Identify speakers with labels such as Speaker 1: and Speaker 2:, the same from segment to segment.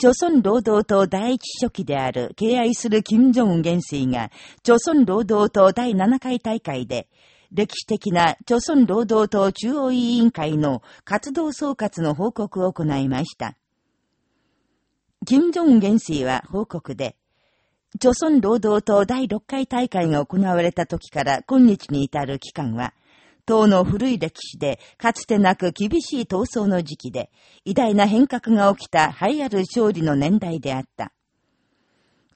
Speaker 1: 朝鮮労働党第一書記である敬愛する金正恩元帥が、朝鮮労働党第7回大会で、歴史的な朝鮮労働党中央委員会の活動総括の報告を行いました。金正恩元帥は報告で、朝鮮労働党第6回大会が行われた時から今日に至る期間は、党の古い歴史で、かつてなく厳しい闘争の時期で、偉大な変革が起きた栄えある勝利の年代であった。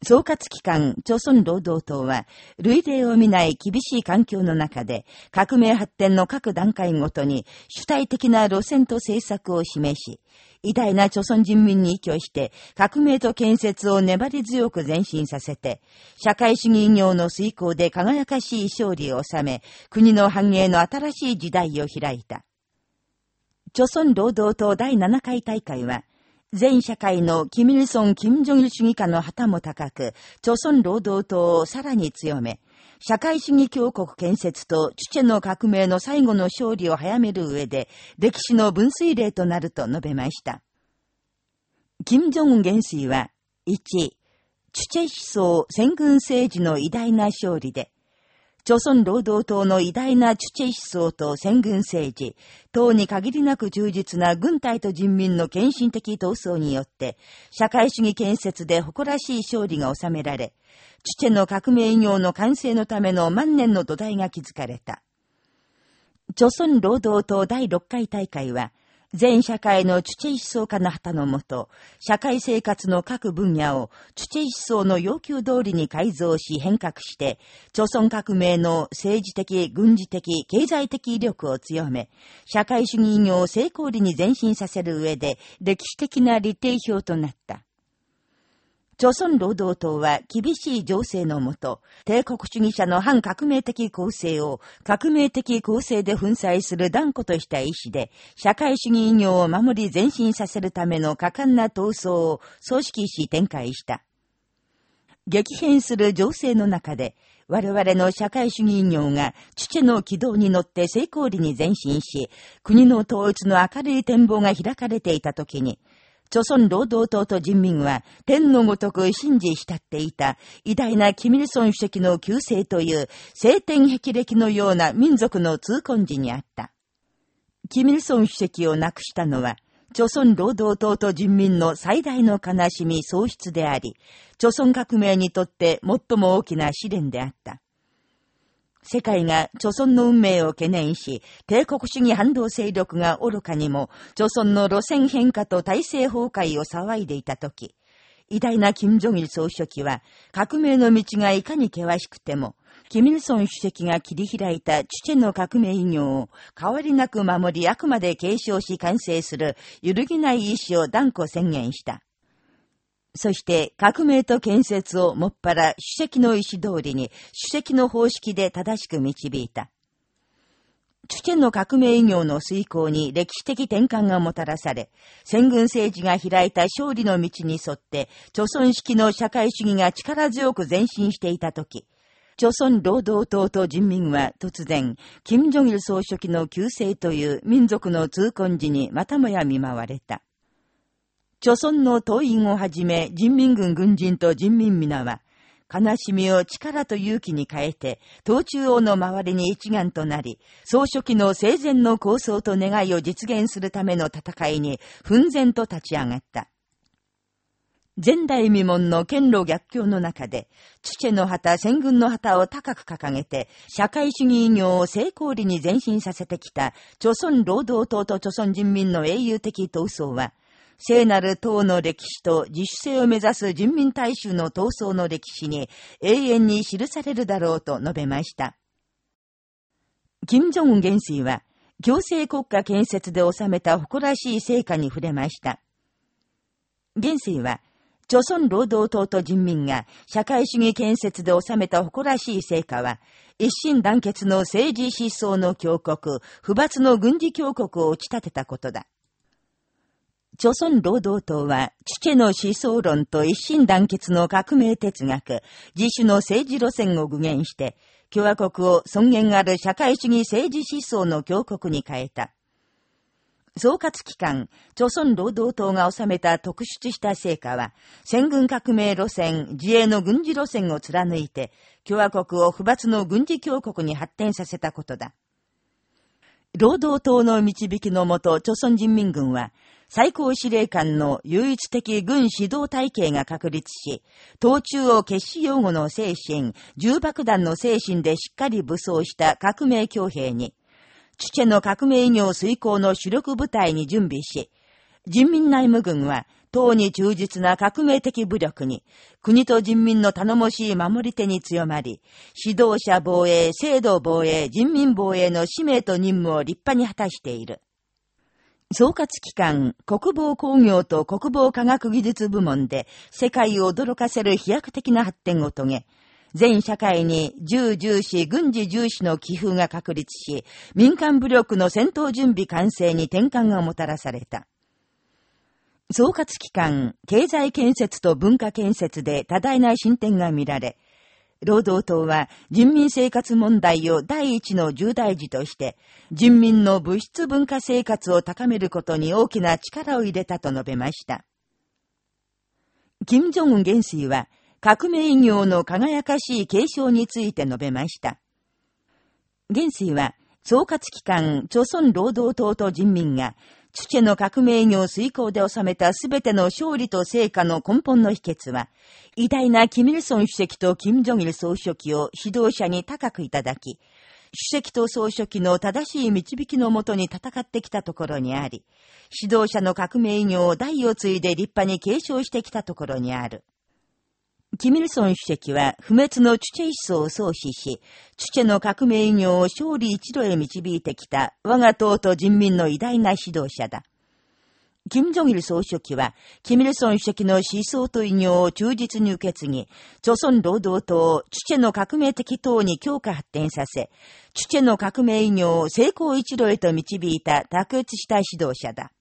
Speaker 1: 総括機関、朝鮮労働党は、類例を見ない厳しい環境の中で、革命発展の各段階ごとに主体的な路線と政策を示し、偉大な朝鮮人民に依拠して、革命と建設を粘り強く前進させて、社会主義業の遂行で輝かしい勝利を収め、国の繁栄の新しい時代を開いた。朝鮮労働党第7回大会は、全社会のキミルソン・キム・ジョギル主義家の旗も高く、朝鮮労働党をさらに強め、社会主義強国建設とチュチェの革命の最後の勝利を早める上で、歴史の分水嶺となると述べました。金正恩元帥は、1、チュチェ思想戦軍政治の偉大な勝利で、朝鮮労働党の偉大なチュチェ思想と戦軍政治、党に限りなく充実な軍隊と人民の献身的闘争によって、社会主義建設で誇らしい勝利が収められ、チュチェの革命業の完成のための万年の土台が築かれた。朝鮮労働党第6回大会は、全社会のチュチェ思想家の旗のもと、社会生活の各分野をチュチェ思想の要求通りに改造し変革して、朝鮮革命の政治的、軍事的、経済的威力を強め、社会主義業を成功裏に前進させる上で歴史的な利定表となった。朝鮮労働党は厳しい情勢のもと、帝国主義者の反革命的構成を革命的構成で粉砕する断固とした意志で、社会主義医業を守り前進させるための果敢な闘争を組織し展開した。激変する情勢の中で、我々の社会主義医業が父の軌道に乗って成功裏に前進し、国の統一の明るい展望が開かれていたときに、朝鮮労働党と人民は天のごとく信じ慕っていた偉大なキミルソン主席の旧姓という聖天霹靂のような民族の痛恨時にあった。キミルソン主席を亡くしたのは、朝鮮労働党と人民の最大の悲しみ喪失であり、朝鮮革命にとって最も大きな試練であった。世界が朝鮮の運命を懸念し、帝国主義反動勢力が愚かにも、朝鮮の路線変化と体制崩壊を騒いでいたとき、偉大な金正日総書記は、革命の道がいかに険しくても、キミルソン主席が切り開いたチチェの革命医業を変わりなく守りあくまで継承し完成する揺るぎない意志を断固宣言した。そして革命と建設をもっぱら主席の意思通りに主席の方式で正しく導いた。チュチェンの革命医業の遂行に歴史的転換がもたらされ、戦軍政治が開いた勝利の道に沿って、朝鮮式の社会主義が力強く前進していたとき、朝鮮労働党と人民は突然、金正日総書記の旧姓という民族の痛恨時にまたもや見舞われた。朝鮮の党員をはじめ人民軍軍人と人民皆は、悲しみを力と勇気に変えて、党中央の周りに一丸となり、総書記の生前の構想と願いを実現するための戦いに、奮然と立ち上がった。前代未聞の剣路逆境の中で、チチェの旗、戦軍の旗を高く掲げて、社会主義業を成功裏に前進させてきた、朝鮮労働党と朝鮮人民の英雄的闘争は、聖なる党の歴史と自主性を目指す人民大衆の闘争の歴史に永遠に記されるだろうと述べました。金正恩元帥は、行政国家建設で収めた誇らしい成果に触れました。元帥は、朝鮮労働党と人民が社会主義建設で収めた誇らしい成果は、一心団結の政治思想の強国、不罰の軍事強国を打ち立てたことだ。朝鮮労働党は、父の思想論と一心団結の革命哲学、自主の政治路線を具現して、共和国を尊厳ある社会主義政治思想の強国に変えた。総括機関、朝鮮労働党が収めた特出した成果は、戦軍革命路線、自衛の軍事路線を貫いて、共和国を不罰の軍事強国に発展させたことだ。労働党の導きのもと、朝鮮人民軍は、最高司令官の唯一的軍指導体系が確立し、党中を決死用語の精神、重爆弾の精神でしっかり武装した革命強兵に、チュチェの革命業遂行の主力部隊に準備し、人民内務軍は、党に忠実な革命的武力に、国と人民の頼もしい守り手に強まり、指導者防衛、制度防衛、人民防衛の使命と任務を立派に果たしている。総括機関、国防工業と国防科学技術部門で世界を驚かせる飛躍的な発展を遂げ、全社会に銃重視、軍事重視の寄付が確立し、民間武力の戦闘準備完成に転換がもたらされた。総括機関、経済建設と文化建設で多大な進展が見られ、労働党は人民生活問題を第一の重大事として、人民の物質文化生活を高めることに大きな力を入れたと述べました。金正恩元帥は、革命医業の輝かしい継承について述べました。元帥は、総括機関、朝鮮労働党と人民が、チュチェの革命業遂行で収めたすべての勝利と成果の根本の秘訣は、偉大なキミルソン主席とキム・ジョギル総書記を指導者に高くいただき、主席と総書記の正しい導きのもとに戦ってきたところにあり、指導者の革命業を代を継いで立派に継承してきたところにある。キミルソン主席は不滅のチュチェ思想を創始し、チュチェの革命業を勝利一路へ導いてきた我が党と人民の偉大な指導者だ。キム・ジョギル総書記は、キミルソン主席の思想と異業を忠実に受け継ぎ、朝鮮労働党をチュチェの革命的党に強化発展させ、チュチェの革命異業を成功一路へと導いた卓越した指導者だ。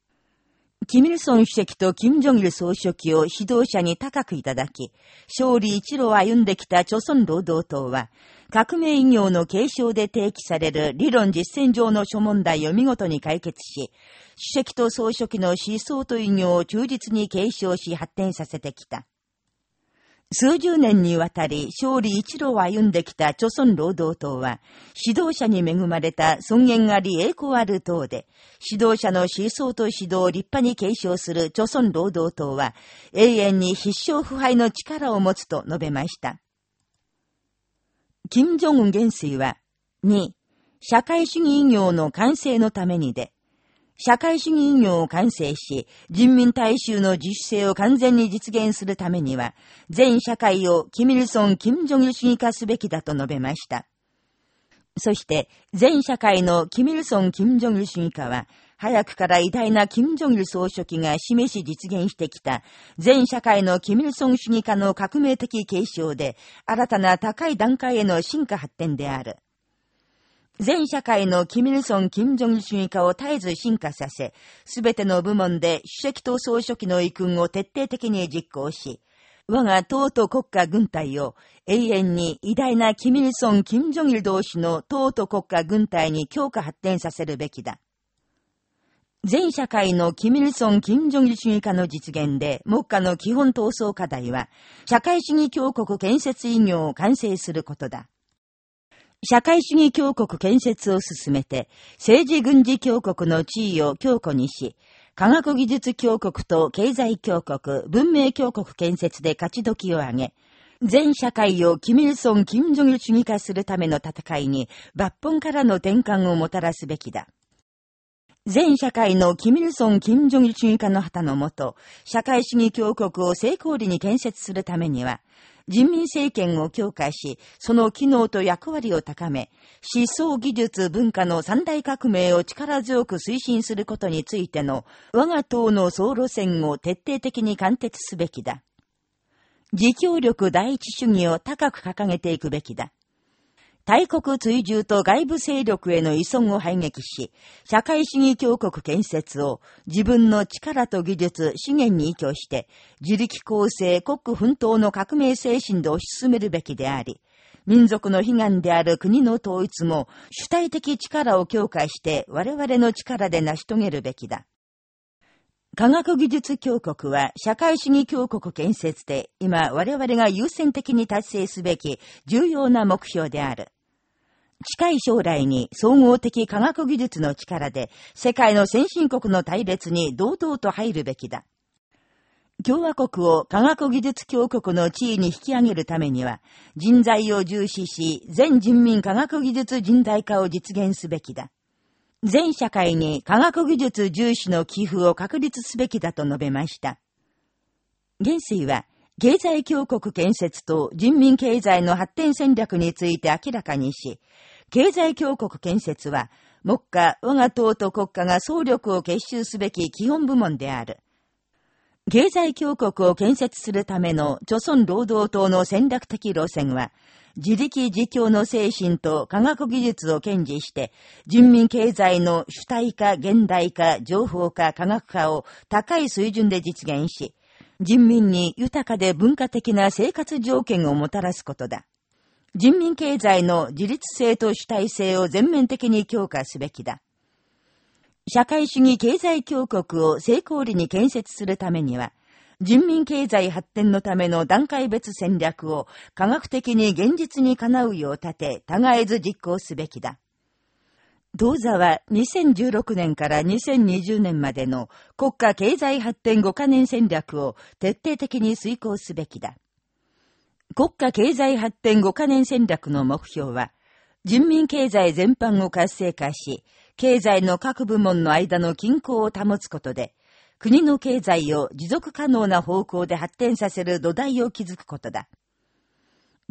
Speaker 1: キミルソン主席とキム・ジョギル総書記を指導者に高くいただき、勝利一路を歩んできた朝鮮労働党は、革命医業の継承で提起される理論実践上の諸問題を見事に解決し、主席と総書記の思想と医業を忠実に継承し発展させてきた。数十年にわたり勝利一路を歩んできた朝鮮労働党は、指導者に恵まれた尊厳あり栄光ある党で、指導者の思想と指導を立派に継承する朝鮮労働党は、永遠に必勝腐敗の力を持つと述べました。金正恩元帥は、2、社会主義医業の完成のためにで、社会主義医業を完成し、人民大衆の自主性を完全に実現するためには、全社会をキミルソン・キム・ジョギル主義化すべきだと述べました。そして、全社会のキミルソン・キム・ジョギル主義化は、早くから偉大なキム・ジョギル総書記が示し実現してきた、全社会のキミルソン主義化の革命的継承で、新たな高い段階への進化発展である。全社会のキミルソン・キム・ジョン主義化を絶えず進化させ、すべての部門で主席と総書記の遺訓を徹底的に実行し、我が党と国家軍隊を永遠に偉大なキミルソン・キム・ジョギル同士の党と国家軍隊に強化発展させるべきだ。全社会のキミルソン・キム・ジョギル主義化の実現で、目下の基本闘争課題は、社会主義強国建設医業を完成することだ。社会主義強国建設を進めて、政治軍事強国の地位を強固にし、科学技術強国と経済強国、文明強国建設で勝ち時を上げ、全社会をキミルソン・キム・ジョギル主義化するための戦いに抜本からの転換をもたらすべきだ。全社会のキミルソン・キム・ジョギル主義化の旗のもと、社会主義強国を成功裏に建設するためには、人民政権を強化し、その機能と役割を高め、思想技術文化の三大革命を力強く推進することについての我が党の総路線を徹底的に貫徹すべきだ。自強力第一主義を高く掲げていくべきだ。大国追従と外部勢力への依存を排撃し、社会主義強国建設を自分の力と技術、資源に依拠して、自力構成、国奮闘の革命精神で推し進めるべきであり、民族の悲願である国の統一も主体的力を強化して我々の力で成し遂げるべきだ。科学技術強国は社会主義強国建設で今我々が優先的に達成すべき重要な目標である。近い将来に総合的科学技術の力で世界の先進国の対立に堂々と入るべきだ。共和国を科学技術強国の地位に引き上げるためには、人材を重視し、全人民科学技術人材化を実現すべきだ。全社会に科学技術重視の寄付を確立すべきだと述べました。元帥は、経済強国建設と人民経済の発展戦略について明らかにし、経済強国建設は、目下、我が党と国家が総力を結集すべき基本部門である。経済強国を建設するための、朝鮮労働党の戦略的路線は、自力自強の精神と科学技術を堅持して、人民経済の主体化、現代化、情報化、科学化を高い水準で実現し、人民に豊かで文化的な生活条件をもたらすことだ。人民経済の自立性と主体性を全面的に強化すべきだ。社会主義経済強国を成功裏に建設するためには、人民経済発展のための段階別戦略を科学的に現実にかなうよう立て、互えず実行すべきだ。同座は2016年から2020年までの国家経済発展5カ年戦略を徹底的に遂行すべきだ。国家経済発展5カ年戦略の目標は、人民経済全般を活性化し、経済の各部門の間の均衡を保つことで、国の経済を持続可能な方向で発展させる土台を築くことだ。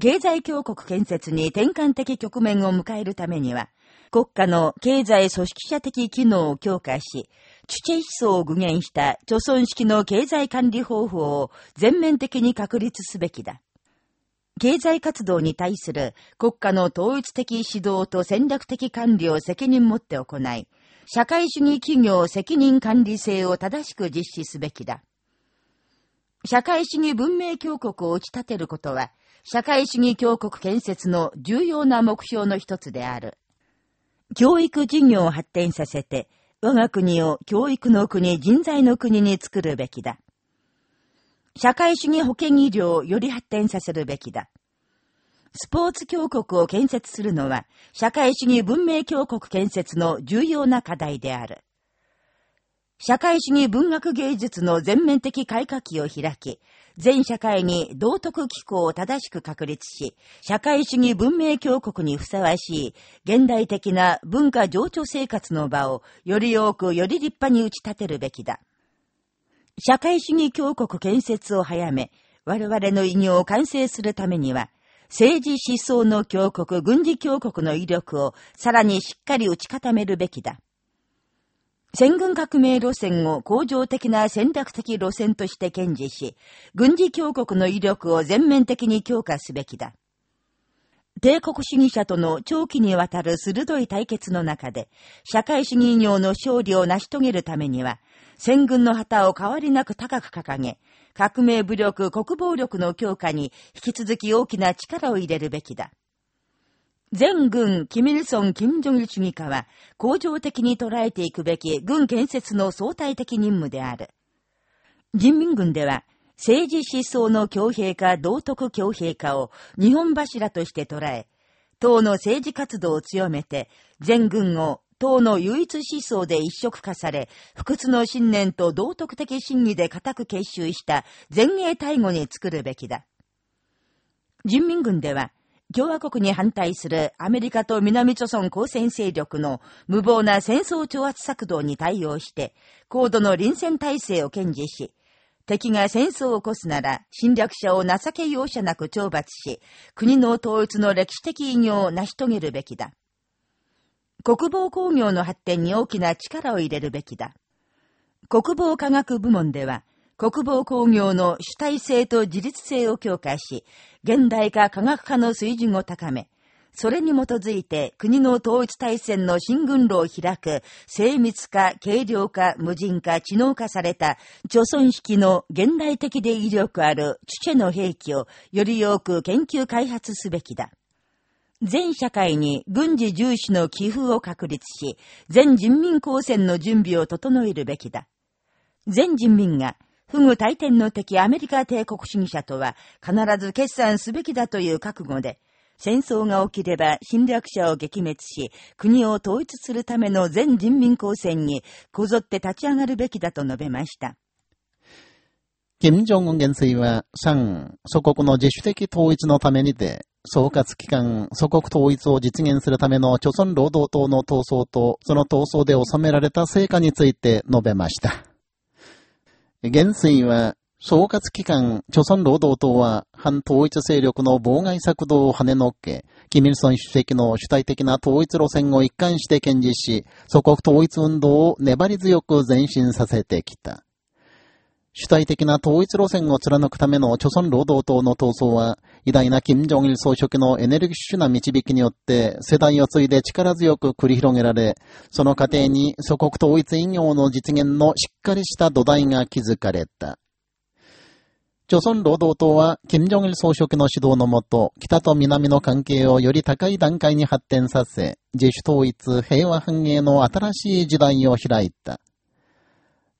Speaker 1: 経済強国建設に転換的局面を迎えるためには、国家の経済組織者的機能を強化し、チュチェ思想を具現した貯村式の経済管理方法を全面的に確立すべきだ。経済活動に対する国家の統一的指導と戦略的管理を責任持って行い、社会主義企業責任管理制を正しく実施すべきだ。社会主義文明強国を打ち立てることは、社会主義強国建設の重要な目標の一つである。教育事業を発展させて、我が国を教育の国、人材の国に作るべきだ。社会主義保健医療をより発展させるべきだ。スポーツ強国を建設するのは、社会主義文明強国建設の重要な課題である。社会主義文学芸術の全面的改革期を開き、全社会に道徳機構を正しく確立し、社会主義文明強国にふさわしい、現代的な文化情緒生活の場を、より多くより立派に打ち立てるべきだ。社会主義強国建設を早め、我々の偉業を完成するためには、政治思想の強国、軍事強国の威力をさらにしっかり打ち固めるべきだ。戦軍革命路線を向上的な戦略的路線として堅持し、軍事強国の威力を全面的に強化すべきだ。帝国主義者との長期にわたる鋭い対決の中で、社会主義業の勝利を成し遂げるためには、戦軍の旗を変わりなく高く掲げ、革命武力、国防力の強化に引き続き大きな力を入れるべきだ。全軍、キミルソン、キム・ジョギル主義家は、恒常的に捉えていくべき軍建設の相対的任務である。人民軍では、政治思想の強兵化、道徳強兵化を日本柱として捉え、党の政治活動を強めて、全軍を党の唯一思想で一色化され、不屈の信念と道徳的真偽で固く結集した前衛大護に作るべきだ。人民軍では、共和国に反対するアメリカと南朝鮮交戦勢力の無謀な戦争挑発策動に対応して、高度の臨戦体制を堅持し、敵が戦争を起こすなら侵略者を情け容赦なく懲罰し、国の統一の歴史的偉業を成し遂げるべきだ。国防工業の発展に大きな力を入れるべきだ。国防科学部門では、国防工業の主体性と自立性を強化し、現代化科学化の水準を高め、それに基づいて国の統一体制の新軍路を開く精密化、軽量化、無人化、知能化された、貯村式の現代的で威力あるチュチェの兵器をより多く研究開発すべきだ。全社会に軍事重視の寄付を確立し、全人民公戦の準備を整えるべきだ。全人民が、不具大天の敵アメリカ帝国主義者とは必ず決算すべきだという覚悟で、戦争が起きれば侵略者を撃滅し、国を統一するための全人民公戦にこぞって立ち上がるべきだと述べました。
Speaker 2: 金正恩元帥は、3、祖国の自主的統一のためにて、総括機関、祖国統一を実現するための朝鮮労働党の闘争と、その闘争で収められた成果について述べました。元帥は、総括機関、朝鮮労働党は、反統一勢力の妨害策動を跳ねのっけ、キミルソン主席の主体的な統一路線を一貫して堅持し、祖国統一運動を粘り強く前進させてきた。主体的な統一路線を貫くための朝鮮労働党の闘争は、偉大な金正日総書記のエネルギッシュな導きによって世代を継いで力強く繰り広げられ、その過程に祖国統一引用の実現のしっかりした土台が築かれた。朝鮮労働党は、金正日総書記の指導のもと、北と南の関係をより高い段階に発展させ、自主統一、平和繁栄の新しい時代を開いた。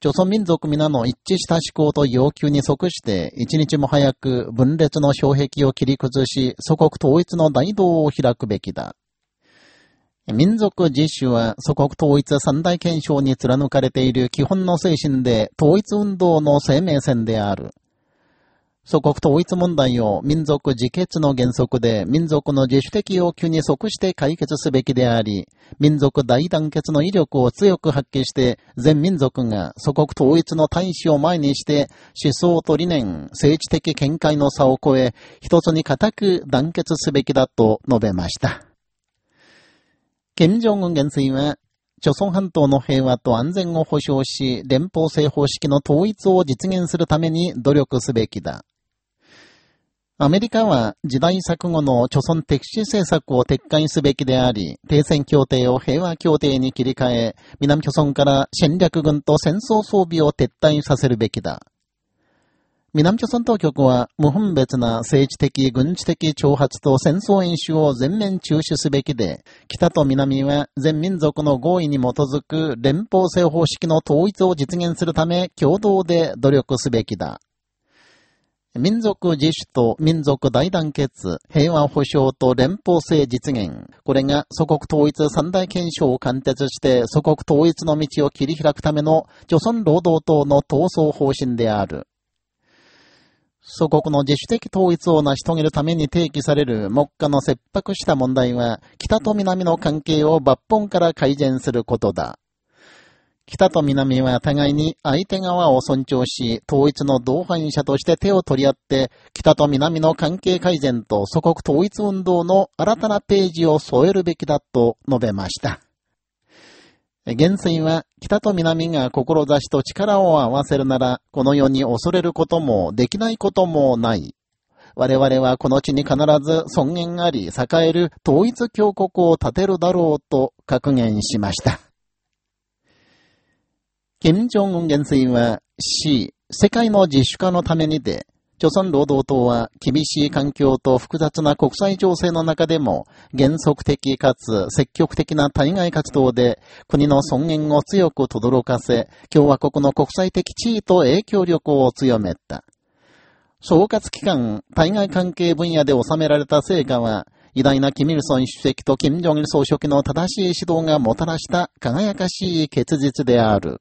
Speaker 2: 朝鮮民族皆の一致した思考と要求に即して、一日も早く分裂の障壁を切り崩し、祖国統一の大道を開くべきだ。民族自主は祖国統一三大憲章に貫かれている基本の精神で統一運動の生命線である。祖国統一問題を民族自決の原則で民族の自主的要求に即して解決すべきであり、民族大団結の威力を強く発揮して、全民族が祖国統一の大使を前にして、思想と理念、政治的見解の差を超え、一つに固く団結すべきだと述べました。金正恩元帥は、朝鮮半島の平和と安全を保障し、連邦制方式の統一を実現するために努力すべきだ。アメリカは時代錯誤の貯村敵視政策を撤回すべきであり、停戦協定を平和協定に切り替え、南貯村から戦略軍と戦争装備を撤退させるべきだ。南朝鮮当局は無分別な政治的、軍事的挑発と戦争演習を全面中止すべきで、北と南は全民族の合意に基づく連邦制方式の統一を実現するため共同で努力すべきだ。民族自主と民族大団結、平和保障と連邦制実現。これが祖国統一三大憲章を貫徹して祖国統一の道を切り開くための、朝鮮労働党の闘争方針である。祖国の自主的統一を成し遂げるために提起される目下の切迫した問題は、北と南の関係を抜本から改善することだ。北と南は互いに相手側を尊重し、統一の同伴者として手を取り合って、北と南の関係改善と祖国統一運動の新たなページを添えるべきだと述べました。元帥は北と南が志と力を合わせるなら、この世に恐れることもできないこともない。我々はこの地に必ず尊厳あり栄える統一強国を建てるだろうと格言しました。金正恩元帥は、C、世界の自主化のためにで、朝鮮労働党は厳しい環境と複雑な国際情勢の中でも原則的かつ積極的な対外活動で国の尊厳を強く轟かせ、共和国の国際的地位と影響力を強めた。総括機関、対外関係分野で収められた成果は、偉大なキミルソン主席とキム・ジョンイル総書記の正しい指導がもたらした輝かしい結実である。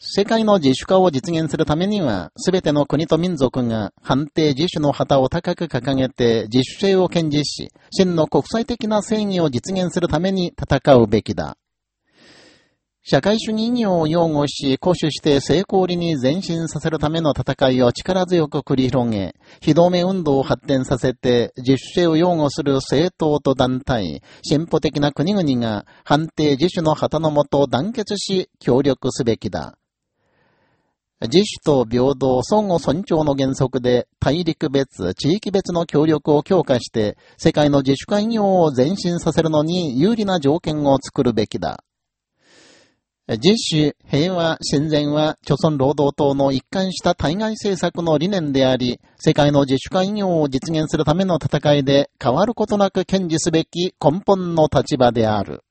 Speaker 2: 世界の自主化を実現するためには、すべての国と民族が判定自主の旗を高く掲げて自主性を堅持し、真の国際的な正義を実現するために戦うべきだ。社会主義意義を擁護し、固守して成功裏に前進させるための戦いを力強く繰り広げ、非同盟運動を発展させて、自主性を擁護する政党と団体、進歩的な国々が判定自主の旗のもと団結し、協力すべきだ。自主と平等、相互尊重の原則で、大陸別、地域別の協力を強化して、世界の自主会業を前進させるのに有利な条件を作るべきだ。自主、平和、親善は、朝鮮労働党の一貫した対外政策の理念であり、世界の自主化業を実現するための戦いで変わることなく堅持すべき根本の立場である。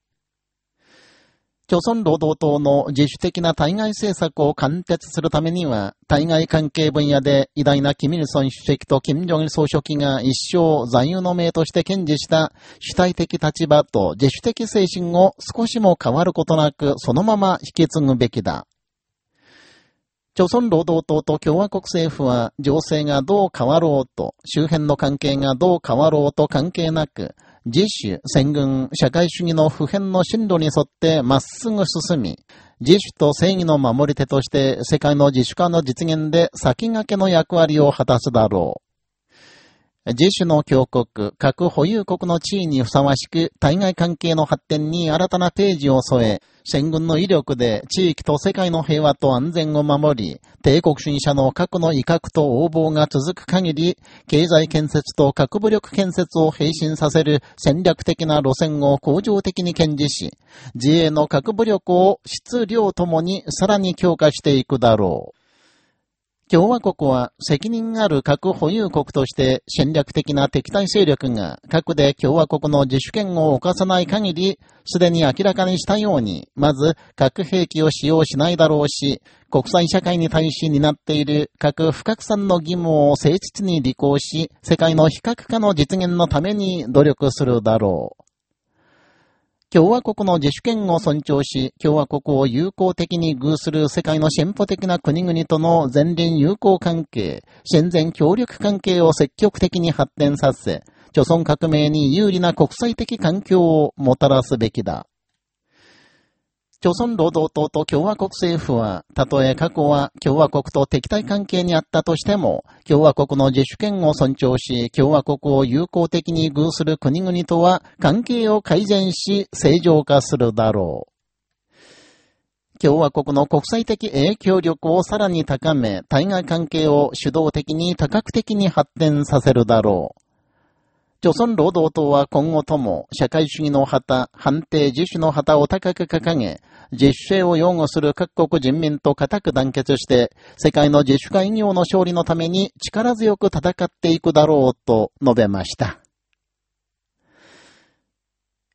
Speaker 2: 朝鮮労働党の自主的な対外政策を貫徹するためには、対外関係分野で偉大なキミルソン主席と金正日総書記が一生座右の銘として堅持した主体的立場と自主的精神を少しも変わることなくそのまま引き継ぐべきだ。朝鮮労働党と共和国政府は情勢がどう変わろうと、周辺の関係がどう変わろうと関係なく、自主、戦軍、社会主義の普遍の進路に沿ってまっすぐ進み、自主と正義の守り手として世界の自主化の実現で先駆けの役割を果たすだろう。自主の強国、核保有国の地位にふさわしく、対外関係の発展に新たなページを添え、戦軍の威力で地域と世界の平和と安全を守り、帝国主義者の核の威嚇と横暴が続く限り、経済建設と核武力建設を並進させる戦略的な路線を恒常的に堅持し、自衛の核武力を質量ともにさらに強化していくだろう。共和国は責任ある核保有国として戦略的な敵対勢力が核で共和国の自主権を犯さない限り、すでに明らかにしたように、まず核兵器を使用しないだろうし、国際社会に対し担っている核不拡散の義務を誠実に履行し、世界の非核化の実現のために努力するだろう。共和国の自主権を尊重し、共和国を友好的に偶する世界の進歩的な国々との前輪友好関係、戦前協力関係を積極的に発展させ、著存革命に有利な国際的環境をもたらすべきだ。朝鮮労働党と共和国政府は、たとえ過去は共和国と敵対関係にあったとしても、共和国の自主権を尊重し、共和国を友好的に偶する国々とは関係を改善し、正常化するだろう。共和国の国際的影響力をさらに高め、対外関係を主導的に多角的に発展させるだろう。朝鮮労働党は今後とも社会主義の旗、判定自主の旗を高く掲げ、自主性を擁護する各国人民と固く団結して、世界の自主化医業の勝利のために力強く戦っていくだろうと述べました。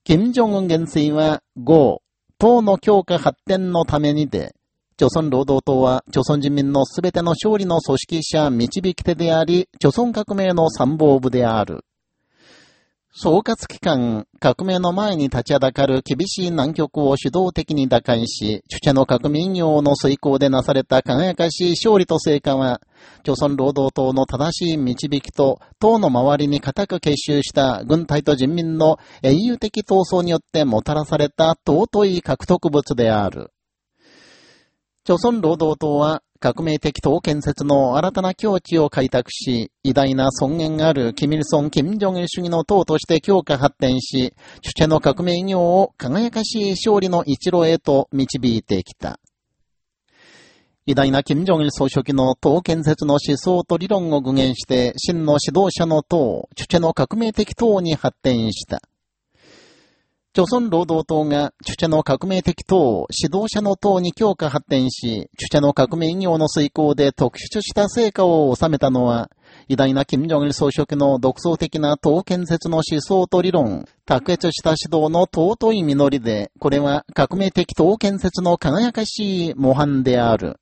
Speaker 2: 金正恩元帥は5、党の強化発展のためにで、朝鮮労働党は、朝鮮人民のすべての勝利の組織者、導き手であり、朝鮮革命の参謀部である。総括機関、革命の前に立ちはだかる厳しい難局を主導的に打開し、主者の革命業の遂行でなされた輝かしい勝利と成果は、朝鮮労働党の正しい導きと、党の周りに固く結集した軍隊と人民の英雄的闘争によってもたらされた尊い獲得物である。朝鮮労働党は、革命的党建設の新たな境地を開拓し、偉大な尊厳あるキミルソン・キム・ジョン主義の党として強化発展し、主者の革命業を輝かしい勝利の一路へと導いてきた。偉大な金正日総書記の党建設の思想と理論を具現して、真の指導者の党、主者の革命的党に発展した。朝鮮労働党が著者の革命的党、指導者の党に強化発展し、著者の革命業の遂行で特殊した成果を収めたのは、偉大な金正日総書記の独創的な党建設の思想と理論、卓越した指導の尊い実りで、これは革命的党建設の輝かしい模範である。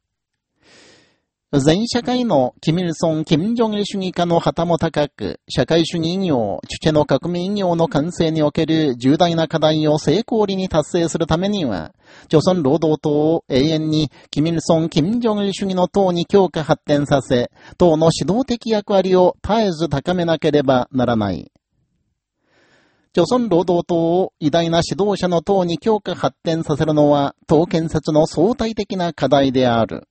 Speaker 2: 全社会のキミルソン・キム・ジョンル主義家の旗も高く、社会主義業、チュチェの革命業の完成における重大な課題を成功裏に達成するためには、朝鮮労働党を永遠にキミルソン・キム・ジョンル主義の党に強化発展させ、党の指導的役割を絶えず高めなければならない。朝鮮労働党を偉大な指導者の党に強化発展させるのは、党建設の相対的な課題である。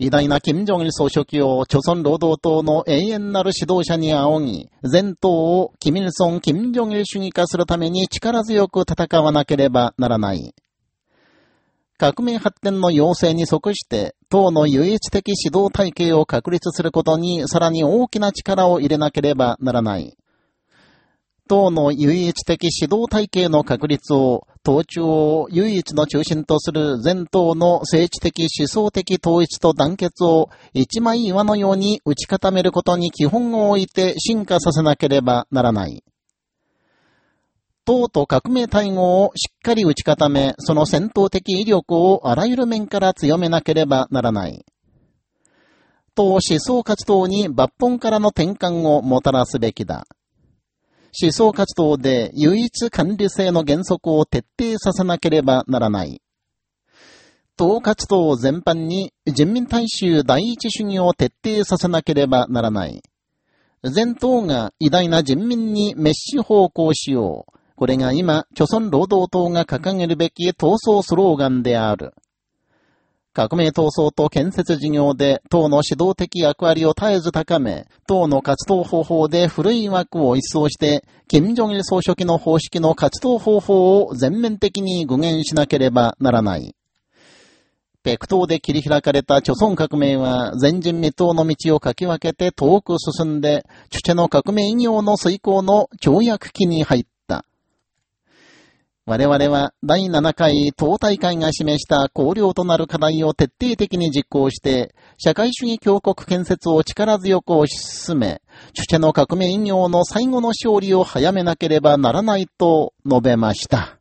Speaker 2: 偉大な金正日総書記を朝鮮労働党の永遠なる指導者に仰ぎ、全党をキミルソン・金正日主義化するために力強く戦わなければならない。革命発展の要請に即して、党の唯一的指導体系を確立することにさらに大きな力を入れなければならない。党の唯一的指導体系の確立を、党中を唯一の中心とする全党の政治的思想的統一と団結を一枚岩のように打ち固めることに基本を置いて進化させなければならない。党と革命対応をしっかり打ち固め、その戦闘的威力をあらゆる面から強めなければならない。党思想活動に抜本からの転換をもたらすべきだ。思想活動で唯一管理性の原則を徹底させなければならない。党活動全般に人民大衆第一主義を徹底させなければならない。全党が偉大な人民に滅死方向しよう。これが今、朝鮮労働党が掲げるべき闘争スローガンである。革命闘争と建設事業で党の指導的役割を絶えず高め、党の活動方法で古い枠を一掃して、金正日総書記の方式の活動方法を全面的に具現しなければならない。北東で切り開かれた朝鮮革命は前人未到の道をかき分けて遠く進んで、チュチェの革命医業の遂行の跳躍期に入った。我々は第7回党大会が示した綱領となる課題を徹底的に実行して、社会主義強国建設を力強く推し進め、主者の革命引用の最後の勝利を早めなければならないと述べました。